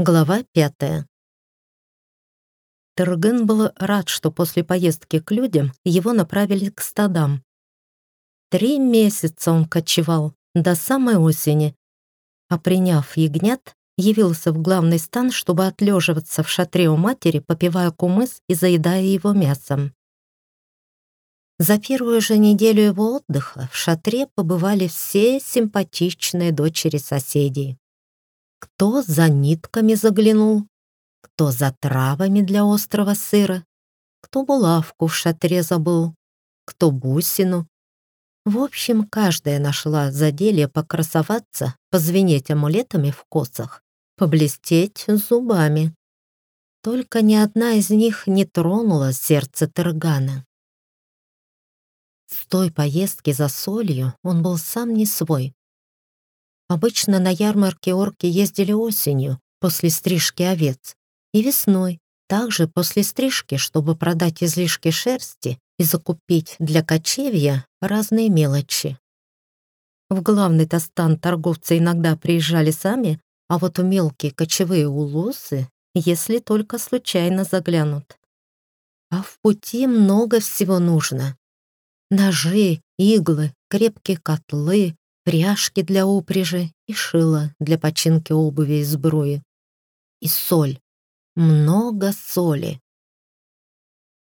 Глава пятая. Терген был рад, что после поездки к людям его направили к стадам. Три месяца он кочевал, до самой осени, а приняв ягнят, явился в главный стан, чтобы отлеживаться в шатре у матери, попивая кумыс и заедая его мясом. За первую же неделю его отдыха в шатре побывали все симпатичные дочери соседей. Кто за нитками заглянул, кто за травами для острого сыра, кто булавку в шатре забыл, кто бусину. В общем, каждая нашла заделье покрасоваться, позвенеть амулетами в косах, поблестеть зубами. Только ни одна из них не тронула сердце Тергана. С той поездки за солью он был сам не свой. Обычно на ярмарке орки ездили осенью, после стрижки овец, и весной, также после стрижки, чтобы продать излишки шерсти и закупить для кочевья разные мелочи. В главный тостан торговцы иногда приезжали сами, а вот у мелкие кочевые улусы, если только случайно заглянут. А в пути много всего нужно. Ножи, иглы, крепкие котлы, пряжки для упряжи и шило для починки обуви и сбруи. И соль. Много соли.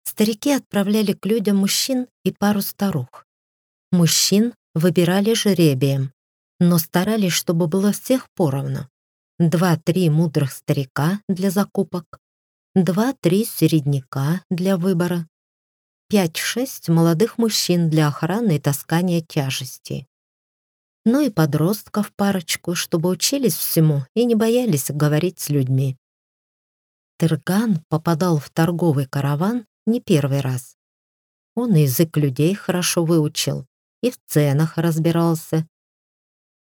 Старики отправляли к людям мужчин и пару старух. Мужчин выбирали жеребием, но старались, чтобы было всех поровну. Два-три мудрых старика для закупок, два-три середняка для выбора, пять-шесть молодых мужчин для охраны и таскания тяжестей но и подростков парочку, чтобы учились всему и не боялись говорить с людьми. Тырган попадал в торговый караван не первый раз. Он язык людей хорошо выучил и в ценах разбирался.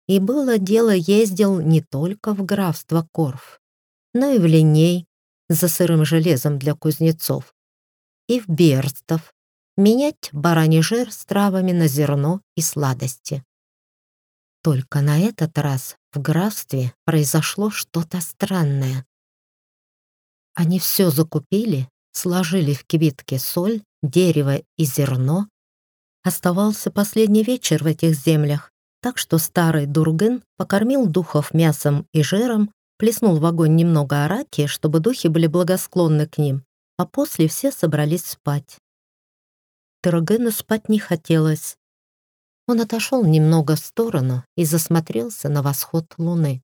И было дело ездил не только в графство Корф, но и в Линей за сырым железом для кузнецов, и в Берстов менять бараний жир с травами на зерно и сладости. Только на этот раз в графстве произошло что-то странное. Они все закупили, сложили в кибитке соль, дерево и зерно. Оставался последний вечер в этих землях, так что старый Дурген покормил духов мясом и жиром, плеснул в огонь немного араки, чтобы духи были благосклонны к ним, а после все собрались спать. Тургену спать не хотелось, он отошел немного в сторону и засмотрелся на восход луны.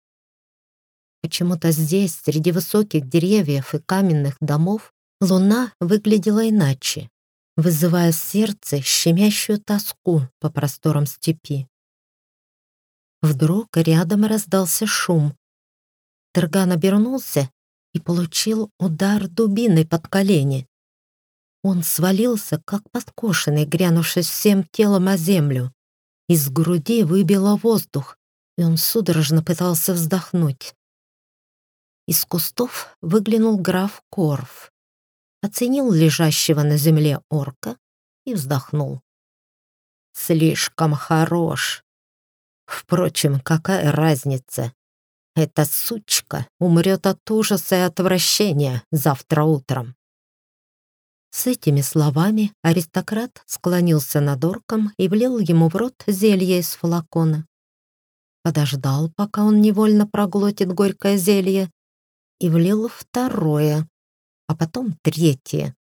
Почему-то здесь, среди высоких деревьев и каменных домов, луна выглядела иначе, вызывая в сердце щемящую тоску по просторам степи. Вдруг рядом раздался шум. Терган обернулся и получил удар дубиной под колени. Он свалился, как подкошенный, грянувшись всем телом о землю. Из груди выбило воздух, и он судорожно пытался вздохнуть. Из кустов выглянул граф Корф, оценил лежащего на земле орка и вздохнул. «Слишком хорош. Впрочем, какая разница? Эта сучка умрет от ужаса и отвращения завтра утром. С этими словами аристократ склонился над орком и влил ему в рот зелье из флакона. Подождал, пока он невольно проглотит горькое зелье, и влил второе, а потом третье.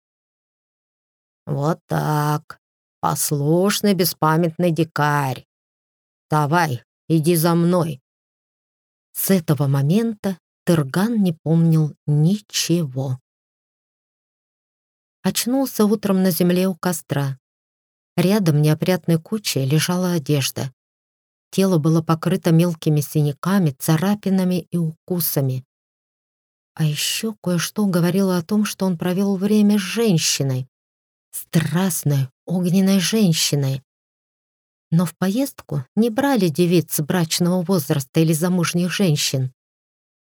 «Вот так, послушный беспамятный дикарь. Давай, иди за мной». С этого момента Тырган не помнил ничего. Очнулся утром на земле у костра. Рядом неопрятной кучей лежала одежда. Тело было покрыто мелкими синяками, царапинами и укусами. А еще кое-что говорило о том, что он провел время с женщиной. Страстной, огненной женщиной. Но в поездку не брали девиц брачного возраста или замужних женщин.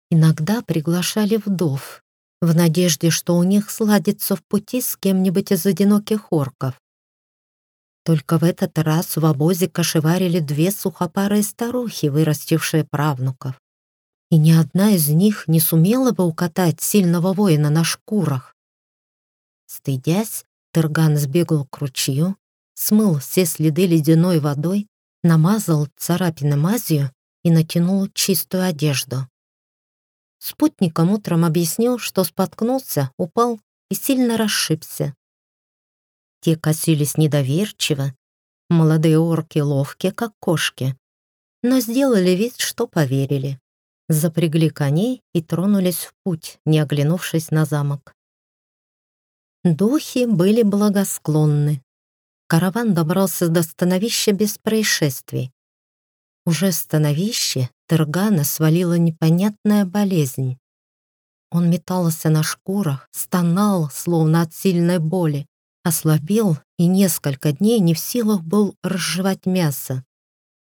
Иногда приглашали вдов, в надежде, что у них сладится в пути с кем-нибудь из одиноких орков. Только в этот раз в обозе кошеварили две сухопарые старухи, вырастившие правнуков. и ни одна из них не сумела бы укатать сильного воина на шкурах. Стыдясь, Тырган сбегал к ручью, смыл все следы ледяной водой, намазал царапины мазью и натянул чистую одежду. Спутникам утром объяснил, что споткнулся, упал и сильно расшибся. Те косились недоверчиво, молодые орки ловкие, как кошки, но сделали вид, что поверили. Запрягли коней и тронулись в путь, не оглянувшись на замок. Духи были благосклонны. Караван добрался до становища без происшествий. Уже становище Тыргана свалила непонятная болезнь. Он метался на шкурах, стонал, словно от сильной боли, ослабел и несколько дней не в силах был разжевать мясо.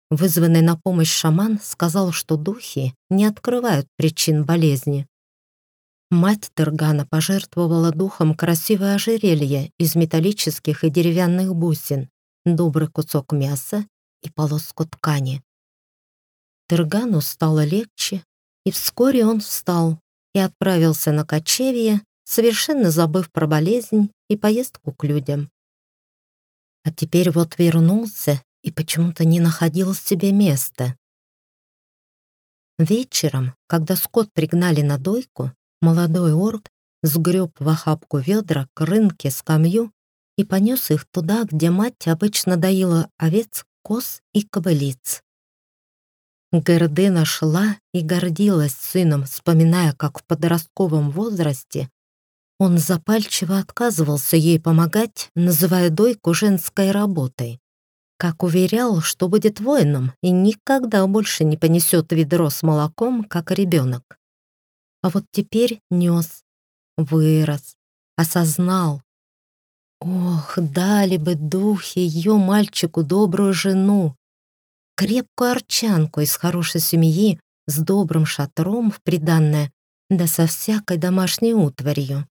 Вызванный на помощь шаман сказал, что духи не открывают причин болезни. Мать Тыргана пожертвовала духом красивое ожерелье из металлических и деревянных бусин, добрый кусок мяса и полоску ткани. Тыргану стало легче, и вскоре он встал и отправился на кочевье, совершенно забыв про болезнь и поездку к людям. А теперь вот вернулся и почему-то не находил себе места. Вечером, когда скот пригнали на дойку, молодой орк сгреб в охапку ведра к рынке скамью и понес их туда, где мать обычно доила овец, коз и кобылиц. Гердына шла и гордилась сыном, вспоминая, как в подростковом возрасте он запальчиво отказывался ей помогать, называя дойку женской работой. Как уверял, что будет воином и никогда больше не понесет ведро с молоком, как ребенок. А вот теперь нес, вырос, осознал. Ох, дали бы духи ее мальчику добрую жену, крепкую арчанку из хорошей семьи с добрым шатром в приданное, да со всякой домашней утварью.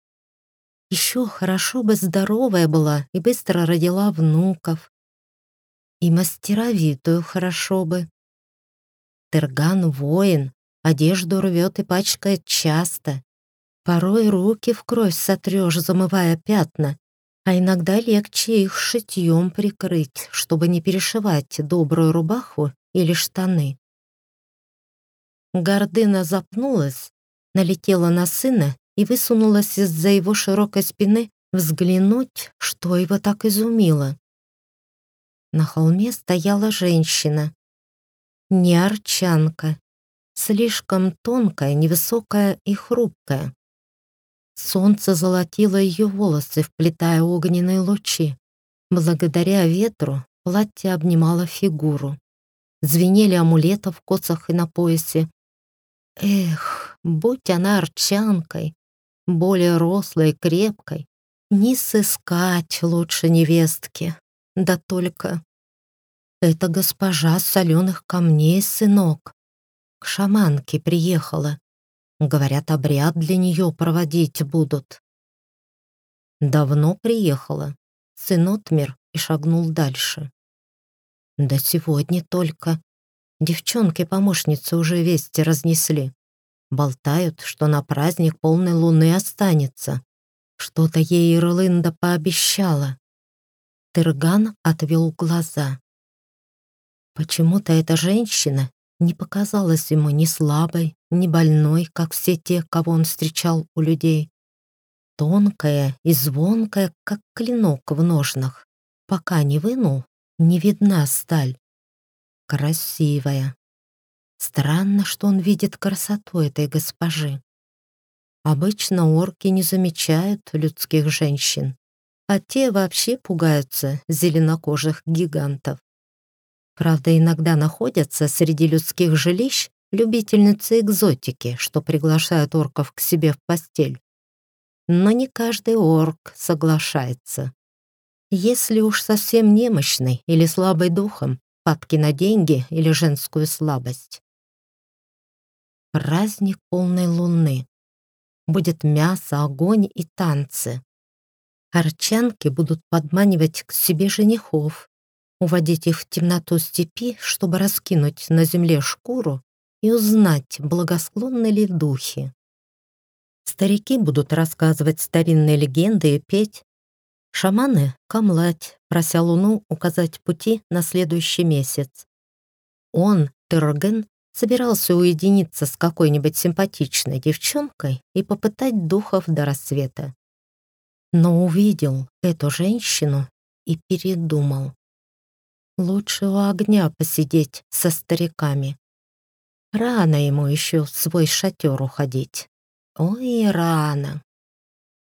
Еще хорошо бы здоровая была и быстро родила внуков. И мастеровитую хорошо бы. Терган воин, одежду рвет и пачкает часто. Порой руки в кровь сотрешь, замывая пятна, а иногда легче их шитьем прикрыть, чтобы не перешивать добрую рубаху или штаны. Гордына запнулась, налетела на сына и высунулась из-за его широкой спины взглянуть, что его так изумило. На холме стояла женщина. Не арчанка, слишком тонкая, невысокая и хрупкая. Солнце золотило ее волосы, вплетая огненные лучи. Благодаря ветру платье обнимало фигуру. Звенели амулеты в косах и на поясе. Эх, будь она арчанкой, более рослой и крепкой, не сыскать лучше невестки. Да только... Это госпожа соленых камней, сынок. К шаманке приехала. Говорят, обряд для нее проводить будут. Давно приехала. Сын отмер и шагнул дальше. Да сегодня только. Девчонки-помощницы уже вести разнесли. Болтают, что на праздник полной луны останется. Что-то ей Ирлында пообещала. Тырган отвел глаза. Почему-то эта женщина не показалась ему ни слабой, ни больной, как все те, кого он встречал у людей. Тонкая и звонкая, как клинок в ножнах. Пока не вынул, не видна сталь. Красивая. Странно, что он видит красоту этой госпожи. Обычно орки не замечают людских женщин, а те вообще пугаются зеленокожих гигантов. Правда, иногда находятся среди людских жилищ любительницы экзотики, что приглашают орков к себе в постель. Но не каждый орк соглашается. Если уж совсем немощный или слабый духом, падки на деньги или женскую слабость. Праздник полной луны. Будет мясо, огонь и танцы. Арчанки будут подманивать к себе женихов, уводить их в темноту степи, чтобы раскинуть на земле шкуру и узнать, благосклонны ли духи. Старики будут рассказывать старинные легенды и петь. Шаманы — камлать, прося Луну указать пути на следующий месяц. Он, Терген, собирался уединиться с какой-нибудь симпатичной девчонкой и попытать духов до рассвета. Но увидел эту женщину и передумал. Лучше у огня посидеть со стариками. Рано ему еще в свой шатер уходить. Ой, рано.